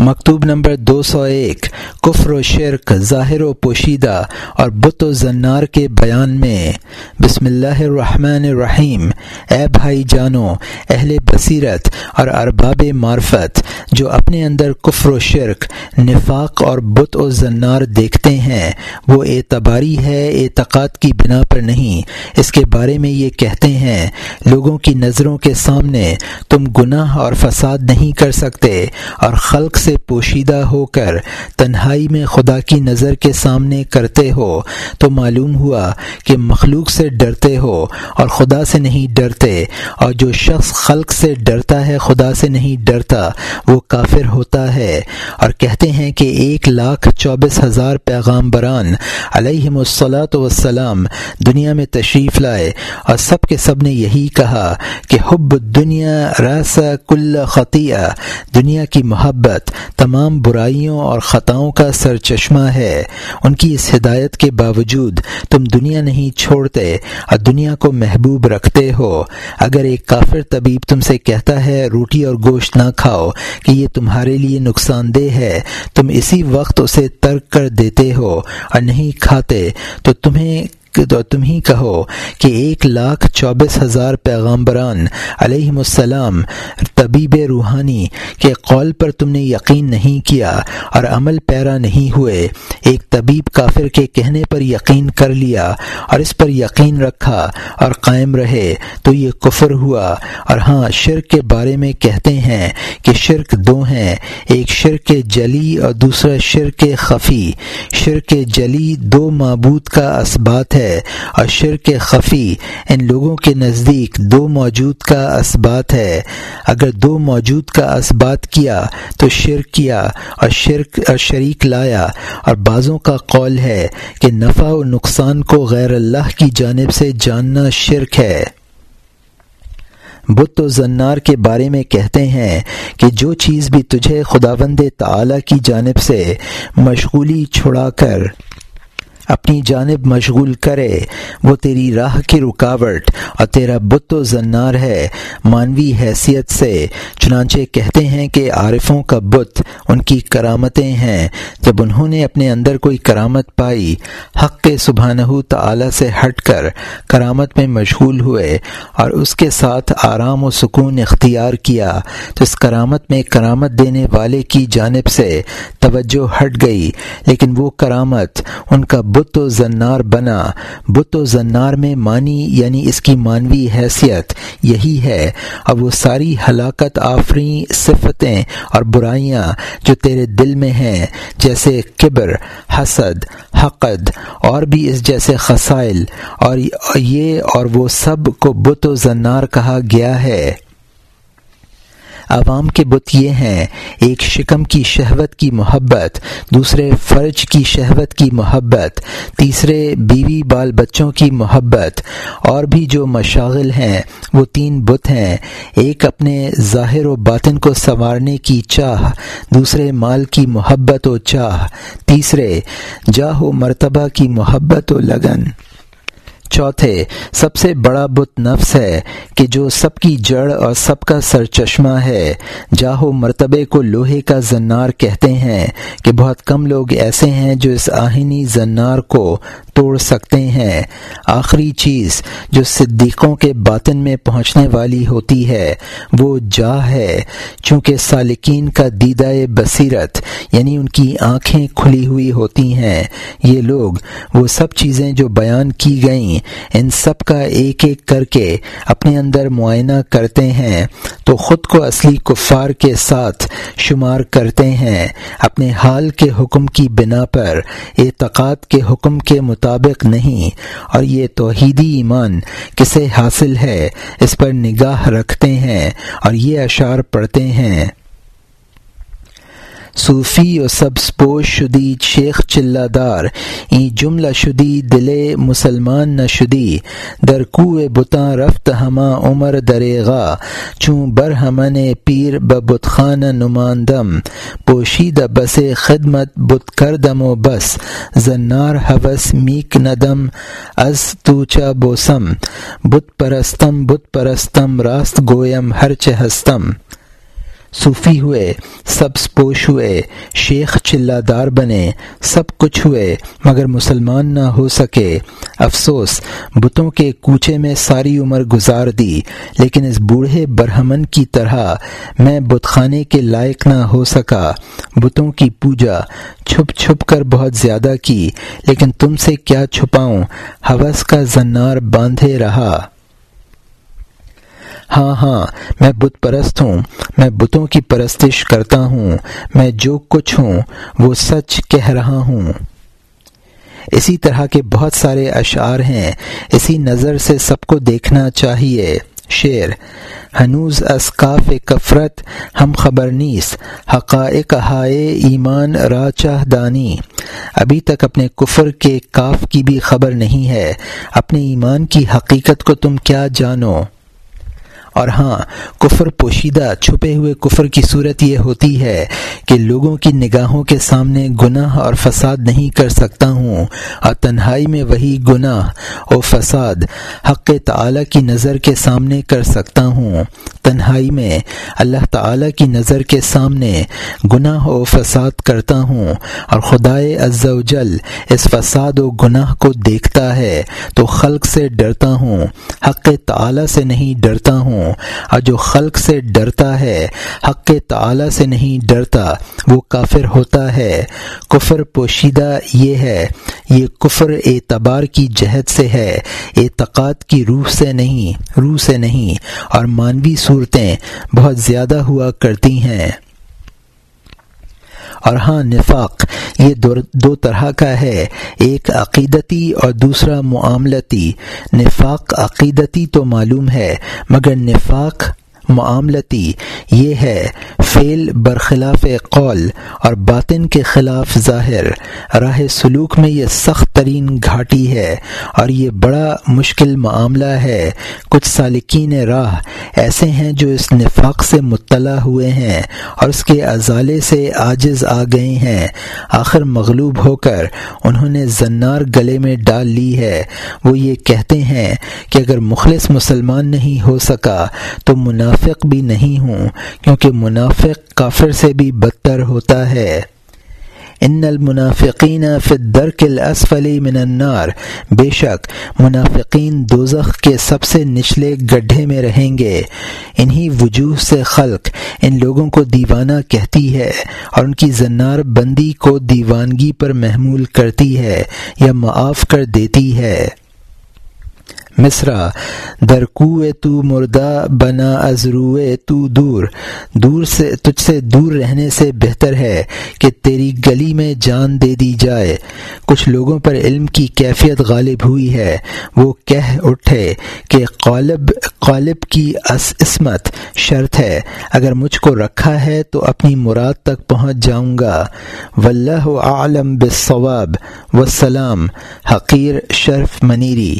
مکتوب نمبر دو سو ایک، کفر و شرک ظاہر و پوشیدہ اور بت و زنار کے بیان میں۔ بسم اللہ الرحمن الرحیم۔ اے بھائی جانو، اہل بصیرت اور ارباب معرفت، جو اپنے اندر کفر و شرک، نفاق اور بت و زنار دیکھتے ہیں، وہ اعتباری ہے، اعتقاد کی بنا پر نہیں۔ اس کے بارے میں یہ کہتے ہیں، لوگوں کی نظروں کے سامنے تم گناہ اور فساد نہیں کر سکتے، اور خلق سے پوشیدہ ہو کر تنہائی میں خدا کی نظر کے سامنے کرتے ہو، تو معلوم ہوا کہ مخلوق سے ڈرتے ہو اور خدا سے نہیں ڈرتے، اور جو شخص خلق سے ڈرتا ہے، خدا سے نہیں ڈرتا، وہ کافر ہوتا ہے۔ اور کہتے ہیں کہ ایک لاکھ چوبیس ہزار پیغام بران علیہ الصلاۃ وسلام دنیا میں تشریف لائے، اور سب کے سب نے یہی کہا کہ حب دنیا رس کل خطیہ دنیا کی محبت تمام برائیوں اور خطاؤں کا سر چشمہ ہے۔ ان کی اس ہدایت کے باوجود تم دنیا نہیں چھوڑتے، اور دنیا کو محبوب رکھتے ہو۔ اگر ایک کافر طبیب تم سے کہتا ہے، روٹی اور گوشت نہ کھاؤ کہ یہ تمہارے لیے نقصان دہ ہے، تم اسی وقت اسے ترک کر دیتے ہو اور نہیں کھاتے، تو تمہیں تو تم ہی کہو کہ ایک لاکھ چوبیس ہزار پیغامبران علیہ السلام طبیب روحانی کے قول پر تم نے یقین نہیں کیا اور عمل پیرا نہیں ہوئے۔ ایک طبیب کافر کے کہنے پر یقین کر لیا اور اس پر یقین رکھا اور قائم رہے۔ تو یہ کفر ہوا۔ اور ہاں شرک کے بارے میں کہتے ہیں کہ شرک دو ہیں۔ ایک شرک جلی اور دوسرا شرک خفی۔ شرک جلی دو معبود کا اسبات ہے اور شرک خفی ان لوگوں کے نزدیک دو موجود کا اسبات ہے۔ اگر دو موجود کا اسبات کیا تو شرک کیا اور شرک اور شریک لایا۔ اور بعضوں کا قول ہے کہ نفع و نقصان کو غیر اللہ کی جانب سے جاننا شرک ہے۔ بت و زنار کے بارے میں کہتے ہیں کہ جو چیز بھی تجھے خداوند تعالی کی جانب سے مشغولی چھڑا کر اپنی جانب مشغول کرے۔ وہ تیری راہ کی رکاوٹ اور تیرا بت و زنار ہے مانوی حیثیت سے۔ چنانچہ کہتے ہیں کہ عارفوں کا بت ان کی کرامتیں ہیں۔ جب انہوں نے اپنے اندر کوئی کرامت پائی، حق کے سبحانہ تعالی سے ہٹ کر کرامت میں مشغول ہوئے اور اس کے ساتھ آرام و سکون اختیار کیا، تو اس کرامت میں کرامت دینے والے کی جانب سے توجہ ہٹ گئی۔ لیکن وہ کرامت ان کا بت بت و زنار بنا۔ بت و زنار میں مانی یعنی اس کی مانوی حیثیت یہی ہے۔ اور وہ ساری ہلاکت آفری صفتیں اور برائیاں جو تیرے دل میں ہیں، جیسے کبر، حسد، حقد اور بھی اس جیسے خسائل۔ اور یہ اور وہ سب کو بت و زنار کہا گیا ہے۔ عوام کے بت یہ ہیں، ایک شکم کی شہوت کی محبت، دوسرے فرج کی شہوت کی محبت، تیسرے بیوی بال بچوں کی محبت، اور بھی جو مشاغل ہیں، وہ تین بت ہیں۔ ایک اپنے ظاہر و باطن کو سنوارنے کی چاہ، دوسرے مال کی محبت و چاہ، تیسرے جاہ و مرتبہ کی محبت و لگن۔ چوتھے، سب سے بڑا بت نفس ہے کہ جو سب کی جڑ اور سب کا سر چشمہ ہے۔ جاہو مرتبے کو لوہے کا زنار کہتے ہیں کہ بہت کم لوگ ایسے ہیں جو اس آہنی زنار کو توڑ سکتے ہیں۔ آخری چیز جو صدیقوں کے باطن میں پہنچنے والی ہوتی ہے، وہ جا ہے۔ چونکہ سالکین کا دیدہ بصیرت یعنی ان کی آنکھیں کھلی ہوئی ہوتی ہیں۔ یہ لوگ وہ سب چیزیں جو بیان کی گئیں، ان سب کا ایک ایک کر کے اپنے اندر معائنہ کرتے ہیں۔ تو خود کو اصلی کفار کے ساتھ شمار کرتے ہیں۔ اپنے حال کے حکم کی بنا پر، اعتقاد کے حکم کے مطابق نہیں، اور یہ توحیدی ایمان کسے حاصل ہے، اس پر نگاہ رکھتے ہیں، اور یہ اشعار پڑھتے ہیں۔ صوفی و سب سپوش شدی شیخ چلہ دار این جملہ شدی دل مسلمان نہ شدی، در کو بتاں رفت ہما عمر دریغا، چوں بر ہمن پیر بت خان نماندم پوشید بس خدمت بت کردم و بس، زنار حوث میک ندم، از توچا بوسم، بت پرستم بت پرستم، راست گویم ہر ہستم۔ صوفی ہوئے، سب پوش ہوئے، شیخ چلہ دار بنے، سب کچھ ہوئے، مگر مسلمان نہ ہو سکے۔ افسوس، بتوں کے کوچے میں ساری عمر گزار دی، لیکن اس بوڑھے برہمن کی طرح میں بت خانے کے لائق نہ ہو سکا۔ بتوں کی پوجا، چھپ چھپ کر بہت زیادہ کی، لیکن تم سے کیا چھپاؤں؟ حوث کا زنار باندھے رہا۔ ہاں ہاں میں بت پرست ہوں، میں بتوں کی پرستش کرتا ہوں، میں جو کچھ ہوں، وہ سچ کہہ رہا ہوں۔ اسی طرح کے بہت سارے اشعار ہیں، اسی نظر سے سب کو دیکھنا چاہیے۔ شعر، ہنوز اسکاف کفرت، ہم خبر نیس حقائق ہائے ایمان را چاہ دانی۔ ابھی تک اپنے کفر کے کاف کی بھی خبر نہیں ہے، اپنے ایمان کی حقیقت کو تم کیا جانو؟ اور ہاں کفر پوشیدہ چھپے ہوئے کفر کی صورت یہ ہوتی ہے کہ لوگوں کی نگاہوں کے سامنے گناہ اور فساد نہیں کر سکتا ہوں اور تنہائی میں وہی گناہ اور فساد حق تعالی کی نظر کے سامنے کر سکتا ہوں۔ تنہائی میں اللہ تعالی کی نظر کے سامنے گناہ و فساد کرتا ہوں اور خدائے و جل اس فساد و گناہ کو دیکھتا ہے تو خلق سے ڈرتا ہوں، حق تعالی سے نہیں ڈرتا ہوں۔ اور جو خلق سے ڈرتا ہے، حق کے تعالی سے نہیں ڈرتا، وہ کافر ہوتا ہے۔ کفر پوشیدہ یہ ہے، یہ کفر اعتبار کی جہد سے ہے، اعتقاد کی روح سے نہیں، روح سے نہیں۔ اور مانوی صورتیں بہت زیادہ ہوا کرتی ہیں۔ اور ہاں نفاق، یہ دو طرح کا ہے، ایک عقیدتی اور دوسرا معاملتی۔ نفاق عقیدتی تو معلوم ہے، مگر نفاق معاملتی یہ ہے فعل برخلاف قول اور باطن کے خلاف ظاہر۔ راہ سلوک میں یہ سخت ترین گھاٹی ہے اور یہ بڑا مشکل معاملہ ہے۔ کچھ سالکین راہ ایسے ہیں جو اس نفاق سے مطلع ہوئے ہیں اور اس کے ازالے سے عاجز آ گئے ہیں۔ آخر مغلوب ہو کر انہوں نے زنار گلے میں ڈال لی ہے۔ وہ یہ کہتے ہیں کہ اگر مخلص مسلمان نہیں ہو سکا تو منافع منافق بھی نہیں ہوں، کیونکہ منافق کافر سے بھی بدتر ہوتا ہے۔ ان المنافقین فی الدرک الاسفل من النار، بے شک منافقین دوزخ کے سب سے نچلے گڈھے میں رہیں گے۔ انہی وجوہ سے خلق ان لوگوں کو دیوانہ کہتی ہے اور ان کی زنار بندی کو دیوانگی پر محمول کرتی ہے یا معاف کر دیتی ہے۔ مصرا درکو تو مردہ، بنا ازروے تو دور۔ دور سے، تجھ سے دور رہنے سے بہتر ہے کہ تیری گلی میں جان دے دی جائے۔ کچھ لوگوں پر علم کی کیفیت غالب ہوئی ہے۔ وہ کہہ اٹھے کہ قالب قالب کی عصمت شرط ہے۔ اگر مجھ کو رکھا ہے تو اپنی مراد تک پہنچ جاؤں گا۔ واللہ عالم بالصواب والسلام۔ حقیر شرف منیری۔